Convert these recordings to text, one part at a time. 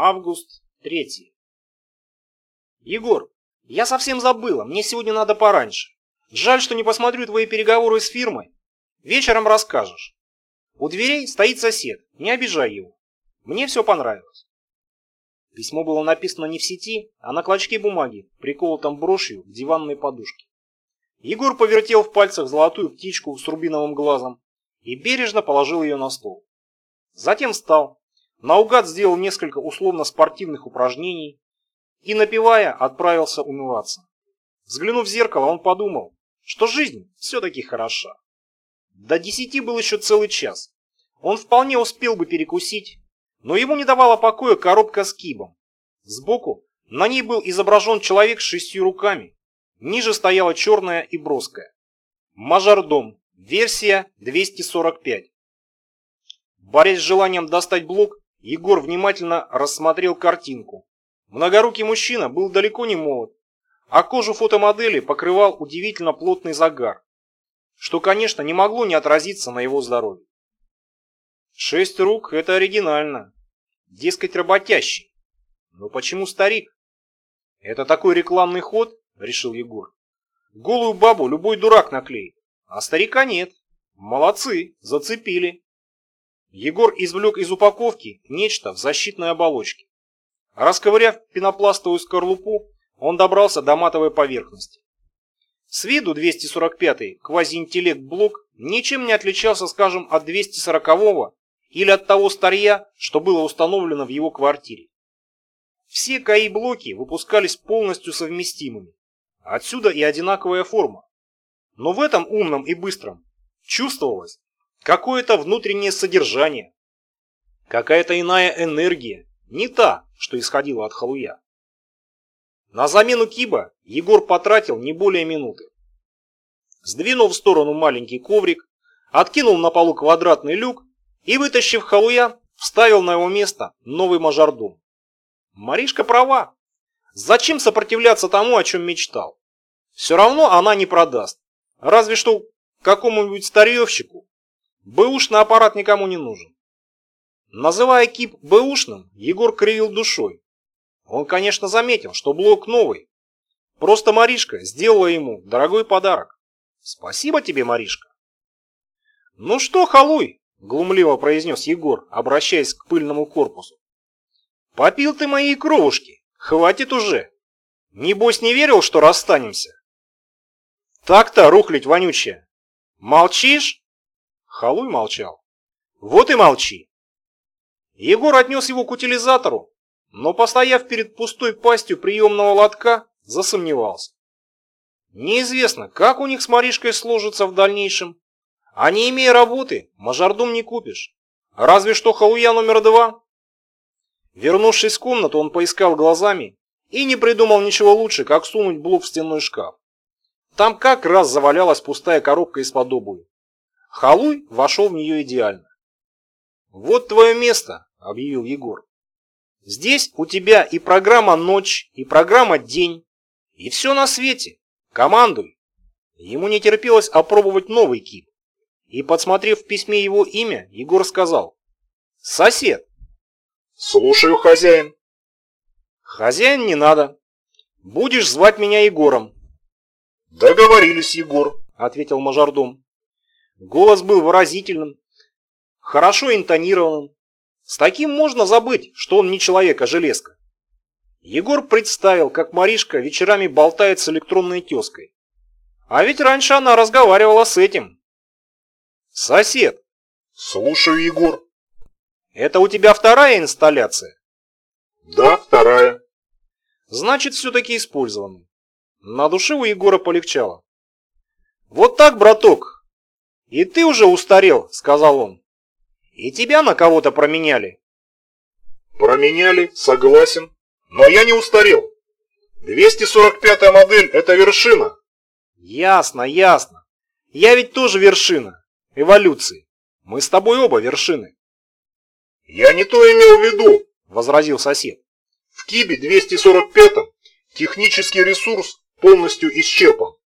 Август 3. Егор, я совсем забыла, мне сегодня надо пораньше. Жаль, что не посмотрю твои переговоры с фирмой. Вечером расскажешь. У дверей стоит сосед, не обижай его. Мне все понравилось. Письмо было написано не в сети, а на клочке бумаги, приколотом брошью к диванной подушке. Егор повертел в пальцах золотую птичку с рубиновым глазом и бережно положил ее на стол. Затем встал, наугад сделал несколько условно-спортивных упражнений и, напивая, отправился умываться. Взглянув в зеркало, он подумал, что жизнь все-таки хороша. До десяти был еще целый час. Он вполне успел бы перекусить, но ему не давала покоя коробка с кибом. Сбоку на ней был изображен человек с шестью руками. Ниже стояла черная и броская. Мажордом. Версия 245. Борясь с желанием достать блок, Егор внимательно рассмотрел картинку. Многорукий мужчина был далеко не молод, а кожу фотомодели покрывал удивительно плотный загар, что, конечно, не могло не отразиться на его здоровье. Шесть рук – это оригинально. Дескать, работящий. Но почему старик? Это такой рекламный ход, решил Егор. Голую бабу любой дурак наклеит, а старика нет. Молодцы, зацепили. Егор извлек из упаковки нечто в защитной оболочке. Расковыряв пенопластовую скорлупу, он добрался до матовой поверхности. С виду 245-й квазиинтеллект-блок ничем не отличался, скажем, от 240-го или от того старья, что было установлено в его квартире. Все КАИ-блоки выпускались полностью совместимыми. Отсюда и одинаковая форма. Но в этом умном и быстром чувствовалось какое-то внутреннее содержание, какая-то иная энергия, не та, что исходила от халуя. На замену киба Егор потратил не более минуты. Сдвинул в сторону маленький коврик, откинул на полу квадратный люк и, вытащив халуя, вставил на его место новый мажордом. Маришка права. Зачем сопротивляться тому, о чем мечтал? Все равно она не продаст. Разве что какому-нибудь старьевщику. Бэушный аппарат никому не нужен. Называя кип бэушным, Егор кривил душой. Он, конечно, заметил, что блок новый. Просто Маришка сделала ему дорогой подарок. Спасибо тебе, Маришка. Ну что, халуй, глумливо произнес Егор, обращаясь к пыльному корпусу. Попил ты мои кровушки, хватит уже. Небось не верил, что расстанемся? Так-то, рухлить вонючая. Молчишь? Халуй молчал. Вот и молчи. Егор отнес его к утилизатору, но, постояв перед пустой пастью приемного лотка, засомневался. Неизвестно, как у них с Маришкой сложится в дальнейшем, а не имея работы, мажордом не купишь. Разве что халуя номер два. Вернувшись в комнату, он поискал глазами и не придумал ничего лучше, как сунуть блок в стенной шкаф. Там как раз завалялась пустая коробка из-под обуви. Халуй вошел в нее идеально. «Вот твое место», — объявил Егор. «Здесь у тебя и программа «Ночь», и программа «День», и все на свете. Командуй». Ему не терпелось опробовать новый кип. И, подсмотрев в письме его имя, Егор сказал «Сосед». «Слушаю, хозяин». «Хозяин не надо. Будешь звать меня Егором». «Договорились, Егор», — ответил мажордом. Голос был выразительным, хорошо интонированным. С таким можно забыть, что он не человек, а железка. Егор представил, как Маришка вечерами болтает с электронной тезкой. А ведь раньше она разговаривала с этим, Сосед. Слушаю, Егор. Это у тебя вторая инсталляция? Да, вторая. Значит, все-таки использованы. На душе у Егора полегчало. Вот так, браток. И ты уже устарел, сказал он. И тебя на кого-то променяли. Променяли, согласен. Но я не устарел. 245 модель – это вершина. Ясно, ясно. Я ведь тоже вершина эволюции. Мы с тобой оба вершины. Я не то имел в виду, возразил сосед. В Кибе 245 технический ресурс полностью исчерпан.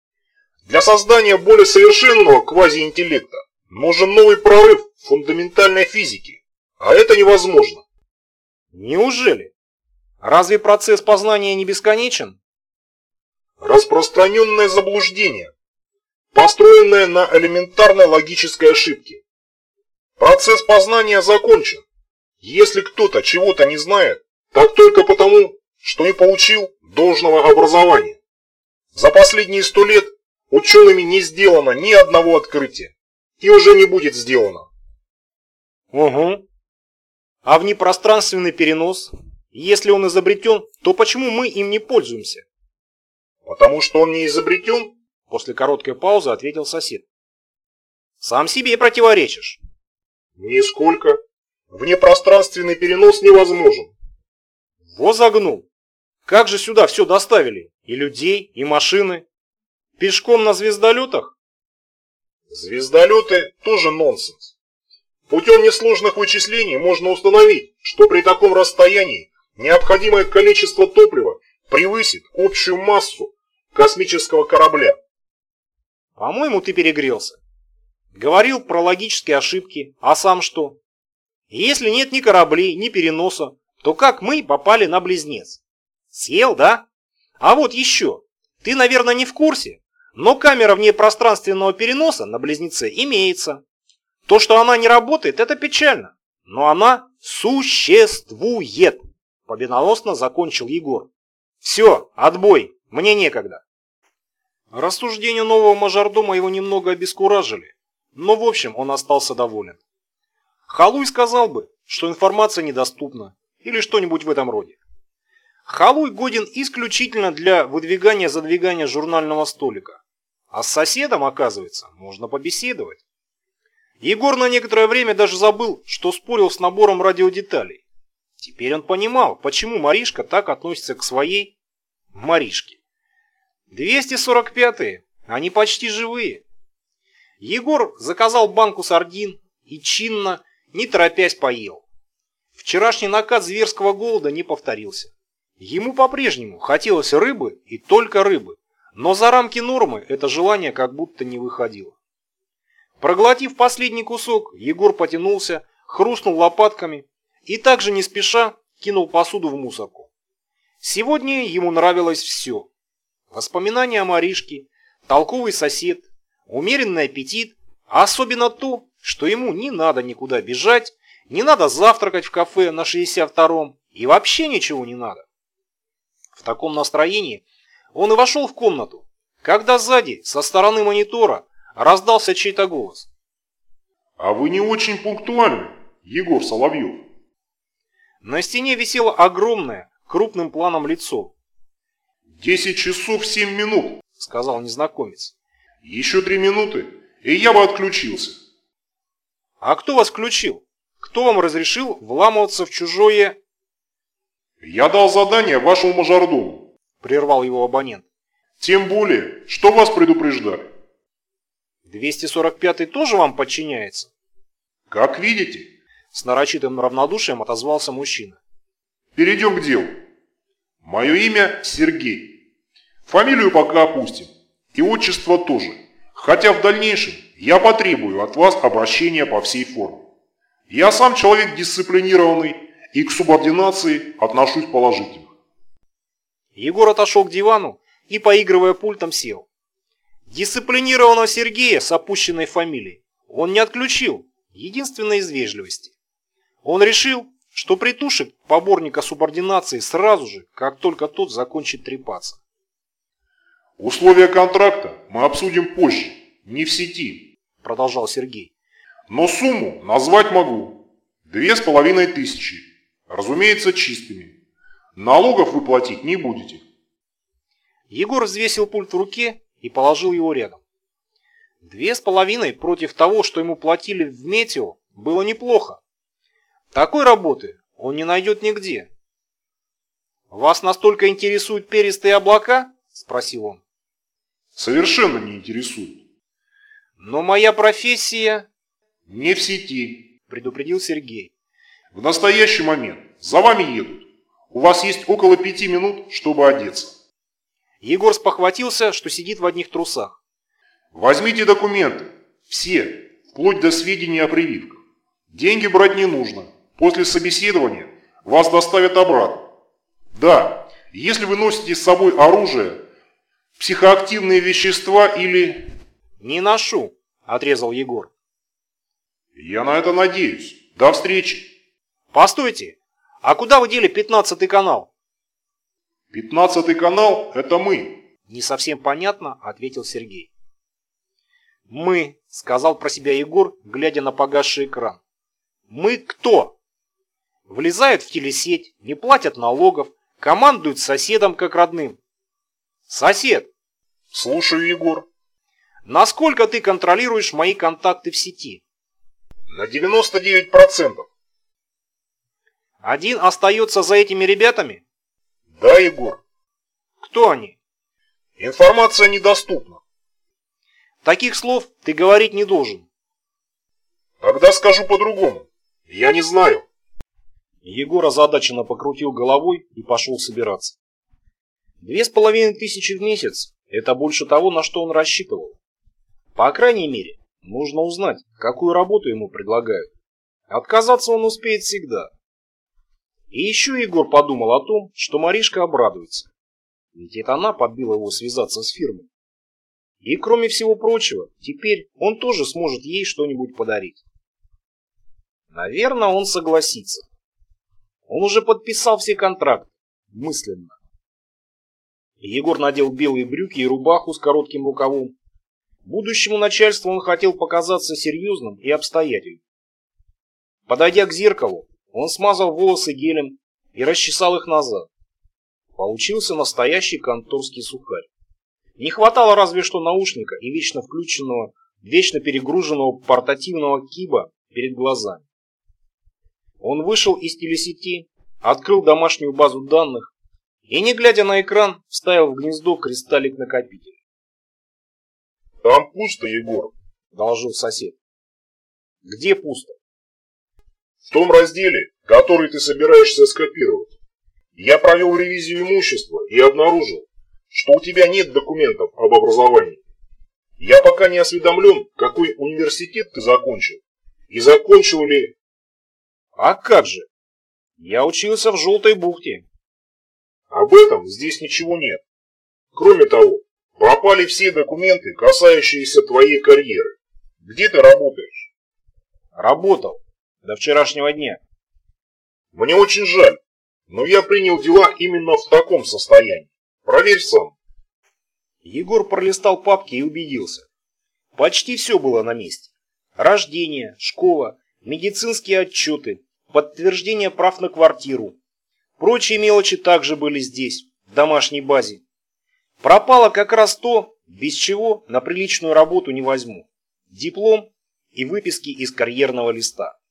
Для создания более совершенного квазиинтеллекта нужен новый прорыв фундаментальной физике, а это невозможно. Неужели? Разве процесс познания не бесконечен? Распространенное заблуждение, построенное на элементарной логической ошибке. Процесс познания закончен. Если кто-то чего-то не знает, так только потому, что не получил должного образования. За последние сто лет учеными не сделано ни одного открытия. И уже не будет сделано. Угу. А внепространственный перенос? Если он изобретен, то почему мы им не пользуемся? Потому что он не изобретен? После короткой паузы ответил сосед. Сам себе противоречишь. Нисколько. Внепространственный перенос невозможен. Во загнул. Как же сюда все доставили? И людей, и машины. Пешком на звездолетах? Звездолеты тоже нонсенс. Путем несложных вычислений можно установить, что при таком расстоянии необходимое количество топлива превысит общую массу космического корабля. По-моему, ты перегрелся. Говорил про логические ошибки, а сам что? Если нет ни кораблей, ни переноса, то как мы попали на близнец? Съел, да? А вот еще. Ты, наверное, не в курсе, но камера внепространственного переноса на близнеце имеется. То, что она не работает, это печально. Но она существует. Победоносно закончил Егор. Все, отбой, мне некогда. Рассуждения нового мажордома его немного обескуражили, но в общем он остался доволен. Халуй сказал бы, что информация недоступна или что-нибудь в этом роде. Халуй годен исключительно для выдвигания-задвигания журнального столика. А с соседом, оказывается, можно побеседовать. Егор на некоторое время даже забыл, что спорил с набором радиодеталей. Теперь он понимал, почему Маришка так относится к своей Маришке. 245-е, они почти живые. Егор заказал банку сардин и чинно, не торопясь, поел. Вчерашний накат зверского голода не повторился. Ему по-прежнему хотелось рыбы и только рыбы, но за рамки нормы это желание как будто не выходило. Проглотив последний кусок, Егор потянулся, хрустнул лопатками и также не спеша кинул посуду в мусорку. Сегодня ему нравилось все. Воспоминания о Маришке, толковый сосед, умеренный аппетит, а особенно то, что ему не надо никуда бежать, не надо завтракать в кафе на 62-м и вообще ничего не надо. В таком настроении он и вошел в комнату, когда сзади, со стороны монитора, раздался чей-то голос. «А вы не очень пунктуальны, Егор Соловьев». На стене висело огромное, крупным планом лицо. «Десять часов семь минут», — сказал незнакомец. «Еще три минуты, и я бы отключился». «А кто вас включил? Кто вам разрешил вламываться в чужое...» «Я дал задание вашему мажордому», – прервал его абонент. «Тем более, что вас предупреждали». «245-й тоже вам подчиняется?» «Как видите», – с нарочитым равнодушием отозвался мужчина. «Перейдем к делу. Мое имя Сергей. Фамилию пока опустим. И отчество тоже. Хотя в дальнейшем я потребую от вас обращения по всей форме. Я сам человек дисциплинированный и к субординации отношусь положительно. Егор отошел к дивану и, поигрывая пультом, сел. Дисциплинированного Сергея с опущенной фамилией он не отключил, единственное из вежливости. Он решил, что притушит поборника субординации сразу же, как только тот закончит трепаться. «Условия контракта мы обсудим позже, не в сети», – продолжал Сергей. «Но сумму назвать могу. Две с половиной тысячи. Разумеется, чистыми. Налогов вы платить не будете. Егор взвесил пульт в руке и положил его рядом. Две с половиной против того, что ему платили в Метео, было неплохо. Такой работы он не найдет нигде. «Вас настолько интересуют перистые облака?» – спросил он. «Совершенно не интересует». «Но моя профессия...» «Не в сети», – предупредил Сергей. В настоящий момент за вами едут. У вас есть около пяти минут, чтобы одеться. Егор спохватился, что сидит в одних трусах. Возьмите документы. Все, вплоть до сведений о прививках. Деньги брать не нужно. После собеседования вас доставят обратно. Да, если вы носите с собой оружие, психоактивные вещества или... Не ношу, отрезал Егор. Я на это надеюсь. До встречи. Постойте, а куда вы дели пятнадцатый канал? Пятнадцатый канал – это мы. Не совсем понятно, ответил Сергей. Мы, сказал про себя Егор, глядя на погасший экран. Мы кто? Влезают в телесеть, не платят налогов, командуют соседом как родным. Сосед. Слушаю, Егор. Насколько ты контролируешь мои контакты в сети? На 99%. Один остается за этими ребятами? Да, Егор. Кто они? Информация недоступна. Таких слов ты говорить не должен. Тогда скажу по-другому. Я не знаю. Егор озадаченно покрутил головой и пошел собираться. Две с половиной тысячи в месяц – это больше того, на что он рассчитывал. По крайней мере, нужно узнать, какую работу ему предлагают. Отказаться он успеет всегда. И еще Егор подумал о том, что Маришка обрадуется. Ведь это она подбила его связаться с фирмой. И кроме всего прочего, теперь он тоже сможет ей что-нибудь подарить. Наверное, он согласится. Он уже подписал все контракты. Мысленно. Егор надел белые брюки и рубаху с коротким рукавом. Будущему начальству он хотел показаться серьезным и обстоятельным. Подойдя к зеркалу, он смазал волосы гелем и расчесал их назад. Получился настоящий конторский сухарь. Не хватало разве что наушника и вечно включенного, вечно перегруженного портативного киба перед глазами. Он вышел из телесети, открыл домашнюю базу данных и, не глядя на экран, вставил в гнездо кристаллик-накопитель. «Там пусто, Егор», — доложил сосед. «Где пусто?» «В том разделе, который ты собираешься скопировать. Я провел ревизию имущества и обнаружил, что у тебя нет документов об образовании. Я пока не осведомлен, какой университет ты закончил, и закончил ли а как же? Я учился в Желтой бухте. Об этом здесь ничего нет. Кроме того, пропали все документы, касающиеся твоей карьеры. Где ты работаешь? Работал. До вчерашнего дня. Мне очень жаль, но я принял дела именно в таком состоянии. Проверь сам. Егор пролистал папки и убедился. Почти все было на месте. Рождение, школа, медицинские отчеты, подтверждение прав на квартиру. Прочие мелочи также были здесь, в домашней базе. Пропало как раз то, без чего на приличную работу не возьму. Диплом и выписки из карьерного листа.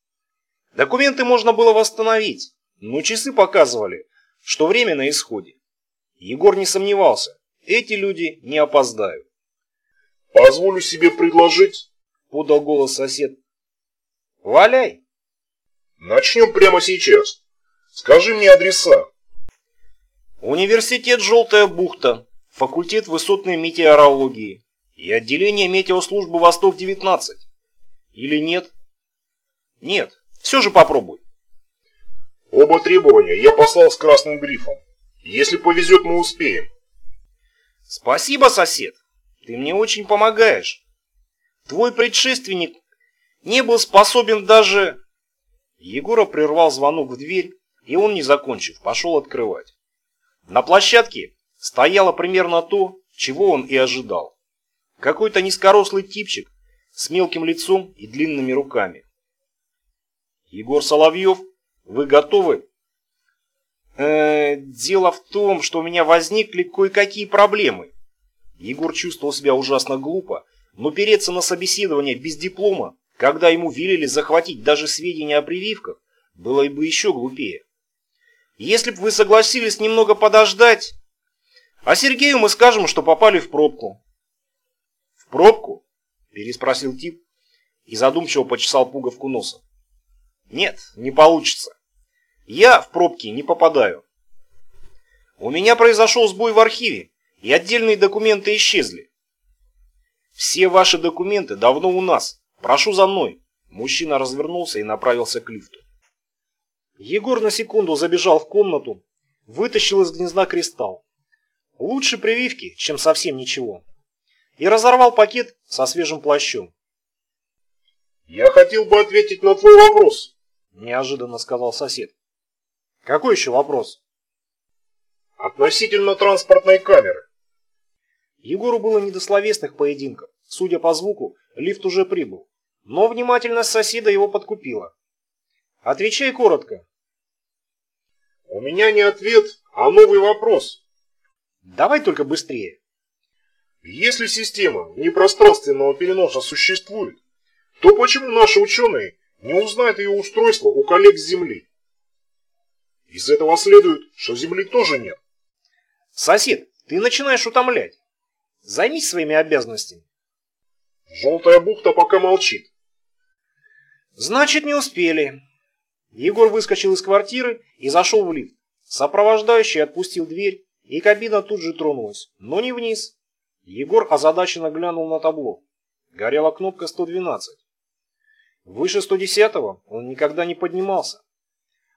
Документы можно было восстановить, но часы показывали, что время на исходе. Егор не сомневался, эти люди не опоздают. «Позволю себе предложить», — подал голос сосед, Валяй. Начнем прямо сейчас. Скажи мне адреса. Университет Желтая бухта, факультет высотной метеорологии и отделение метеослужбы Восток-19. Или нет? Нет, все же попробуй. Оба требования я послал с красным грифом. Если повезет, мы успеем. Спасибо, сосед. Ты мне очень помогаешь. Твой предшественник не был способен даже... Егора прервал звонок в дверь, и он, не закончив, пошел открывать. На площадке стояло примерно то, чего он и ожидал. Какой-то низкорослый типчик с мелким лицом и длинными руками. Егор Соловьев, вы готовы? Э, дело в том, что у меня возникли кое-какие проблемы. Егор чувствовал себя ужасно глупо, но переться на собеседование без диплома когда ему велели захватить даже сведения о прививках, было бы еще глупее. Если бы вы согласились немного подождать, а Сергею мы скажем, что попали в пробку. В пробку? Переспросил тип и задумчиво почесал пуговку носа. Нет, не получится. Я в пробки не попадаю. У меня произошел сбой в архиве, и отдельные документы исчезли. Все ваши документы давно у нас, «Прошу за мной!» Мужчина развернулся и направился к лифту. Егор на секунду забежал в комнату, вытащил из гнезда кристалл. Лучше прививки, чем совсем ничего. И разорвал пакет со свежим плащом. «Я хотел бы ответить на твой вопрос», – неожиданно сказал сосед. «Какой еще вопрос?» «Относительно транспортной камеры». Егору было не до словесных поединков. Судя по звуку, лифт уже прибыл. Но внимательность соседа его подкупила. «Отвечай коротко». «У меня не ответ, а новый вопрос». Давай только быстрее. Если система непространственного переноса существует, то почему наши ученые не узнают ее устройство у коллег с Земли? Из этого следует, что Земли тоже нет. Сосед, ты начинаешь утомлять. Займись своими обязанностями. Желтая бухта пока молчит. Значит, не успели. Егор выскочил из квартиры и зашел в лифт. Сопровождающий отпустил дверь и кабина тут же тронулась, но не вниз. Егор озадаченно глянул на табло. Горела кнопка 112. Выше 110-го он никогда не поднимался.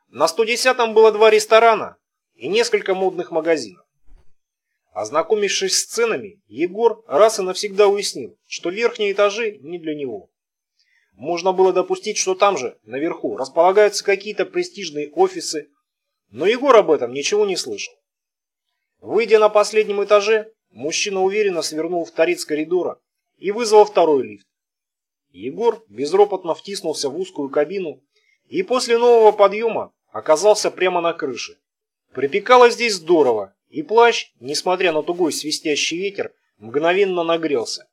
На 110-м было два ресторана и несколько модных магазинов. Ознакомившись с ценами, Егор раз и навсегда уяснил, что верхние этажи не для него. Можно было допустить, что там же, наверху, располагаются какие-то престижные офисы, но Егор об этом ничего не слышал. Выйдя на последнем этаже, мужчина уверенно свернул в торец коридора и вызвал второй лифт. Егор безропотно втиснулся в узкую кабину и после нового подъема оказался прямо на крыше. Припекало здесь здорово, и плащ, несмотря на тугой свистящий ветер, мгновенно нагрелся.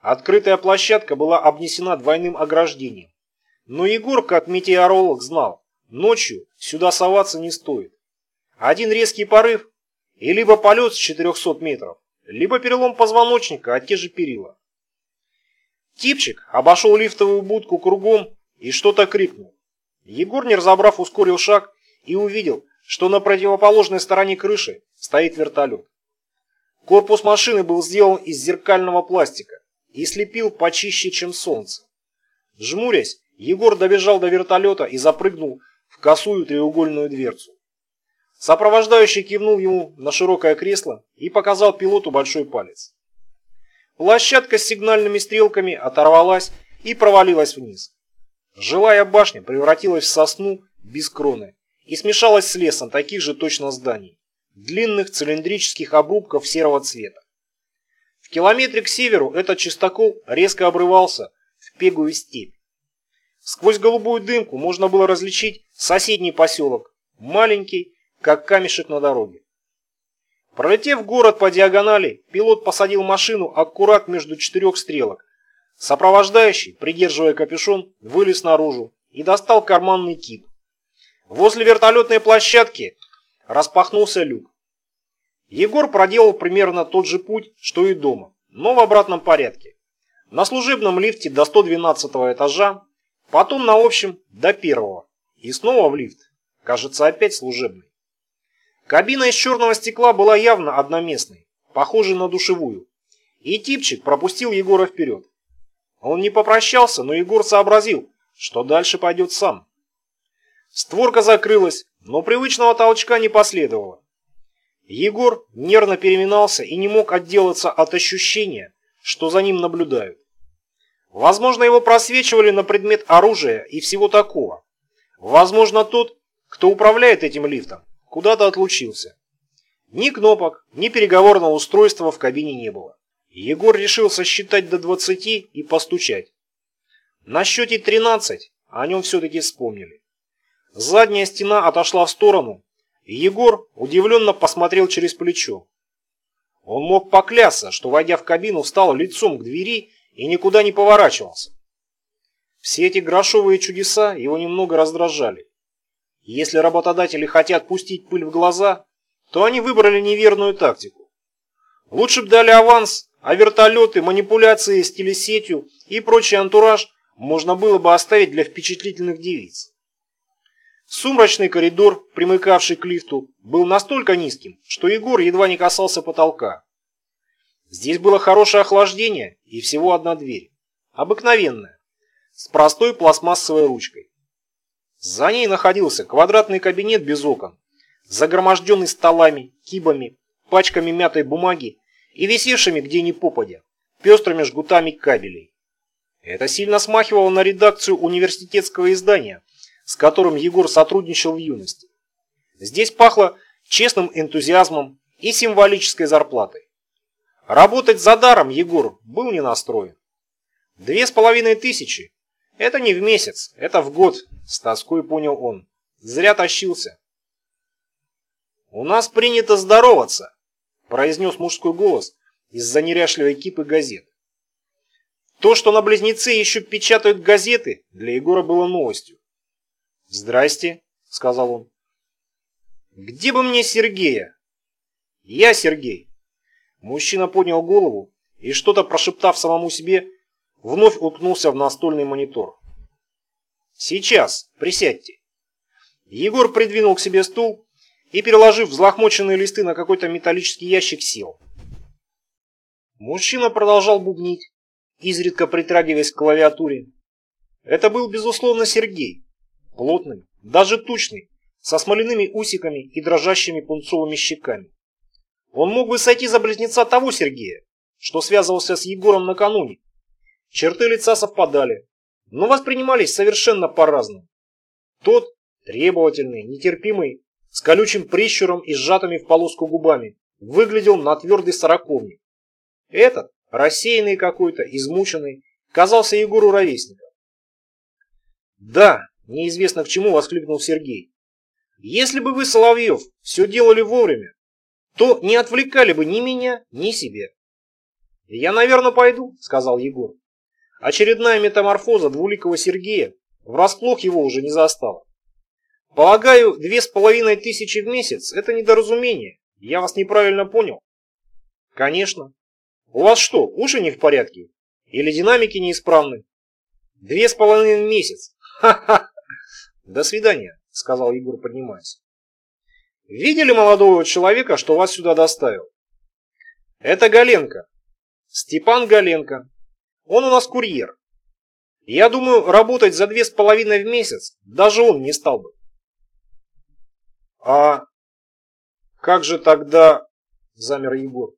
Открытая площадка была обнесена двойным ограждением. Но Егор, как метеоролог, знал, ночью сюда соваться не стоит. Один резкий порыв, и либо полет с 400 метров, либо перелом позвоночника, а те же перила. Типчик обошел лифтовую будку кругом и что-то крикнул. Егор, не разобрав, ускорил шаг и увидел, что на противоположной стороне крыши стоит вертолет. Корпус машины был сделан из зеркального пластика и слепил почище, чем солнце. Жмурясь, Егор добежал до вертолета и запрыгнул в косую треугольную дверцу. Сопровождающий кивнул ему на широкое кресло и показал пилоту большой палец. Площадка с сигнальными стрелками оторвалась и провалилась вниз. Жилая башня превратилась в сосну без кроны и смешалась с лесом таких же точно зданий, длинных цилиндрических обрубков серого цвета. В километре к северу этот чистокол резко обрывался в пегую степь. Сквозь голубую дымку можно было различить соседний поселок, маленький, как камешек на дороге. Пролетев город по диагонали, пилот посадил машину аккурат между четырех стрелок. Сопровождающий, придерживая капюшон, вылез наружу и достал карманный кип. Возле вертолетной площадки распахнулся люк. Егор проделал примерно тот же путь, что и дома, но в обратном порядке. На служебном лифте до 112 этажа, потом на общем до первого и снова в лифт, кажется опять служебный. Кабина из черного стекла была явно одноместной, похожей на душевую. И типчик пропустил Егора вперед. Он не попрощался, но Егор сообразил, что дальше пойдет сам. Створка закрылась, но привычного толчка не последовало. Егор нервно переминался и не мог отделаться от ощущения, что за ним наблюдают. Возможно, его просвечивали на предмет оружия и всего такого. Возможно, тот, кто управляет этим лифтом, куда-то отлучился. Ни кнопок, ни переговорного устройства в кабине не было. Егор решил сосчитать до 20 и постучать. На счете 13 о нем все-таки вспомнили. Задняя стена отошла в сторону, и Егор удивленно посмотрел через плечо. Он мог поклясться, что, войдя в кабину, встал лицом к двери и никуда не поворачивался. Все эти грошовые чудеса его немного раздражали. Если работодатели хотят пустить пыль в глаза, то они выбрали неверную тактику. Лучше бы дали аванс, а вертолеты, манипуляции с телесетью и прочий антураж можно было бы оставить для впечатлительных девиц. Сумрачный коридор, примыкавший к лифту, был настолько низким, что Егор едва не касался потолка. Здесь было хорошее охлаждение и всего одна дверь. Обыкновенная, с простой пластмассовой ручкой. За ней находился квадратный кабинет без окон, загроможденный столами, кибами, пачками мятой бумаги и висевшими где ни попадя, пестрыми жгутами кабелей. Это сильно смахивало на редакцию университетского издания, с которым Егор сотрудничал в юности. Здесь пахло честным энтузиазмом и символической зарплатой. Работать за даром Егор был не настроен. Две с половиной тысячи – это не в месяц, это в год, с тоской понял он. Зря тащился. «У нас принято здороваться», – произнес мужской голос из-за неряшливой кипы газет. То, что на близнецы еще печатают газеты, для Егора было новостью. «Здрасте», — сказал он. «Где бы мне Сергея?» «Я Сергей». Мужчина поднял голову и, что-то прошептав самому себе, вновь уткнулся в настольный монитор. «Сейчас, присядьте». Егор придвинул к себе стул и, переложив взлохмоченные листы на какой-то металлический ящик, сел. Мужчина продолжал бубнить, изредка притрагиваясь к клавиатуре. Это был, безусловно, Сергей. Плотный, даже тучный, со смоляными усиками и дрожащими пунцовыми щеками. Он мог бы сойти за близнеца того Сергея, что связывался с Егором накануне. Черты лица совпадали, но воспринимались совершенно по-разному. Тот, требовательный, нетерпимый, с колючим прищуром и сжатыми в полоску губами, выглядел на твердый сороковник. Этот, рассеянный какой-то, измученный, казался Егору ровесником. «Да, неизвестно к чему», — воскликнул Сергей. «Если бы вы, Соловьев, все делали вовремя, то не отвлекали бы ни меня, ни себя». «Я, наверное, пойду», — сказал Егор. Очередная метаморфоза двуликого Сергея врасплох его уже не застала. «Полагаю, две с половиной тысячи в месяц — это недоразумение. Я вас неправильно понял?» «Конечно. У вас что, уши не в порядке? Или динамики неисправны? Две с половиной месяц. Ха-ха. До свидания, сказал Егор, поднимаясь. Видели молодого человека, что вас сюда доставил? Это Галенко. Степан Галенко. Он у нас курьер. Я думаю, работать за две с половиной в месяц даже он не стал бы. А как же тогда, замер Егор,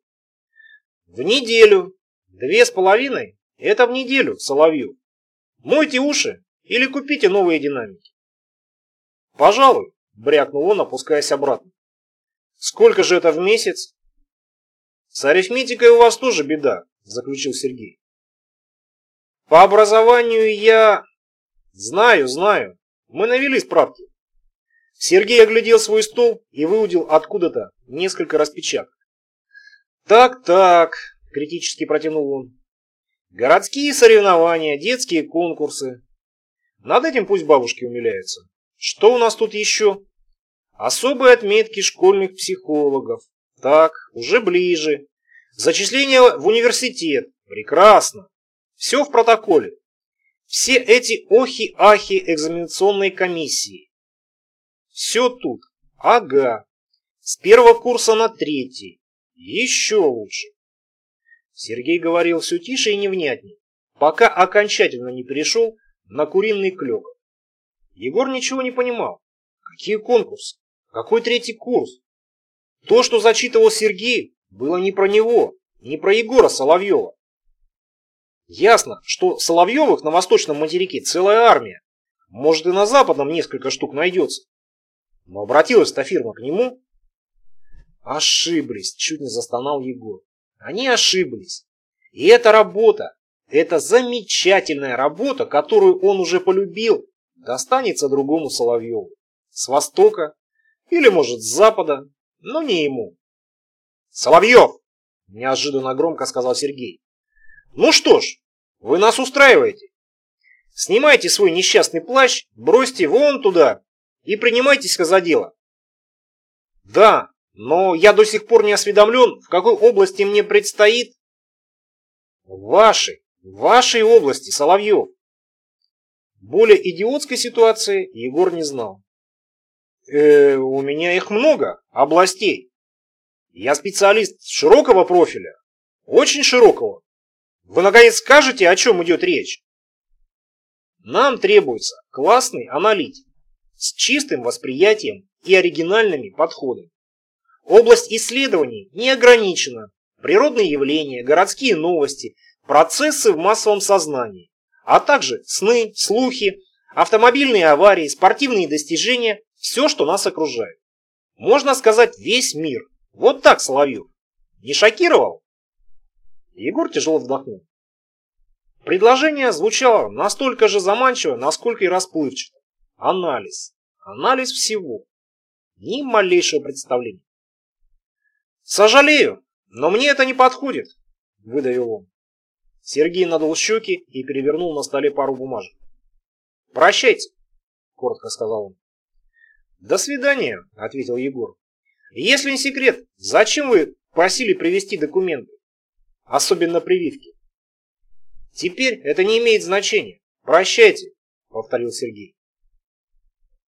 в неделю. Две с половиной – это в неделю, Соловью. Мойте уши или купите новые динамики. Пожалуй, брякнул он, опускаясь обратно. Сколько же это в месяц? С арифметикой у вас тоже беда, заключил Сергей. По образованию я... Знаю, знаю. Мы навели справки. Сергей оглядел свой стол и выудил откуда-то несколько распечаток. «Так-так», — критически протянул он. «Городские соревнования, детские конкурсы. Над этим пусть бабушки умиляются. Что у нас тут еще? Особые отметки школьных психологов. Так, уже ближе. Зачисление в университет. Прекрасно. Все в протоколе. Все эти охи-ахи экзаменационной комиссии. Все тут. Ага. С первого курса на третий. Еще лучше. Сергей говорил все тише и невнятнее, пока окончательно не перешел на куриный клек. Егор ничего не понимал. Какие конкурсы? Какой третий курс? То, что зачитывал Сергей, было не про него, не про Егора Соловьева. Ясно, что Соловьевых на восточном материке целая армия. Может и на западном несколько штук найдется. Но обратилась-то фирма к нему, Ошиблись, чуть не застонал Егор. Они ошиблись. И эта работа, эта замечательная работа, которую он уже полюбил, достанется другому Соловьеву. С востока или, может, с запада, но не ему. «Соловьев!» – неожиданно громко сказал Сергей. «Ну что ж, вы нас устраиваете. Снимайте свой несчастный плащ, бросьте вон туда и принимайтесь за дело». «Да, но я до сих пор не осведомлен, в какой области мне предстоит... Вашей, вашей области, Соловьев. Более идиотской ситуации Егор не знал. Э, у меня их много, областей. Я специалист широкого профиля, очень широкого. Вы наконец скажете, о чем идет речь? Нам требуется классный аналитик с чистым восприятием и оригинальными подходами. Область исследований не ограничена. Природные явления, городские новости, процессы в массовом сознании, а также сны, слухи, автомобильные аварии, спортивные достижения, все, что нас окружает. Можно сказать, весь мир. Вот так, Соловьев. Не шокировал? Егор тяжело вздохнул. Предложение звучало настолько же заманчиво, насколько и расплывчато. Анализ. Анализ всего. Ни малейшего представления. «Сожалею, но мне это не подходит», — выдавил он. Сергей надул щеки и перевернул на столе пару бумажек. «Прощайте», — коротко сказал он. «До свидания», — ответил Егор. «Если не секрет, зачем вы просили привезти документы? Особенно прививки». «Теперь это не имеет значения. Прощайте», — повторил Сергей.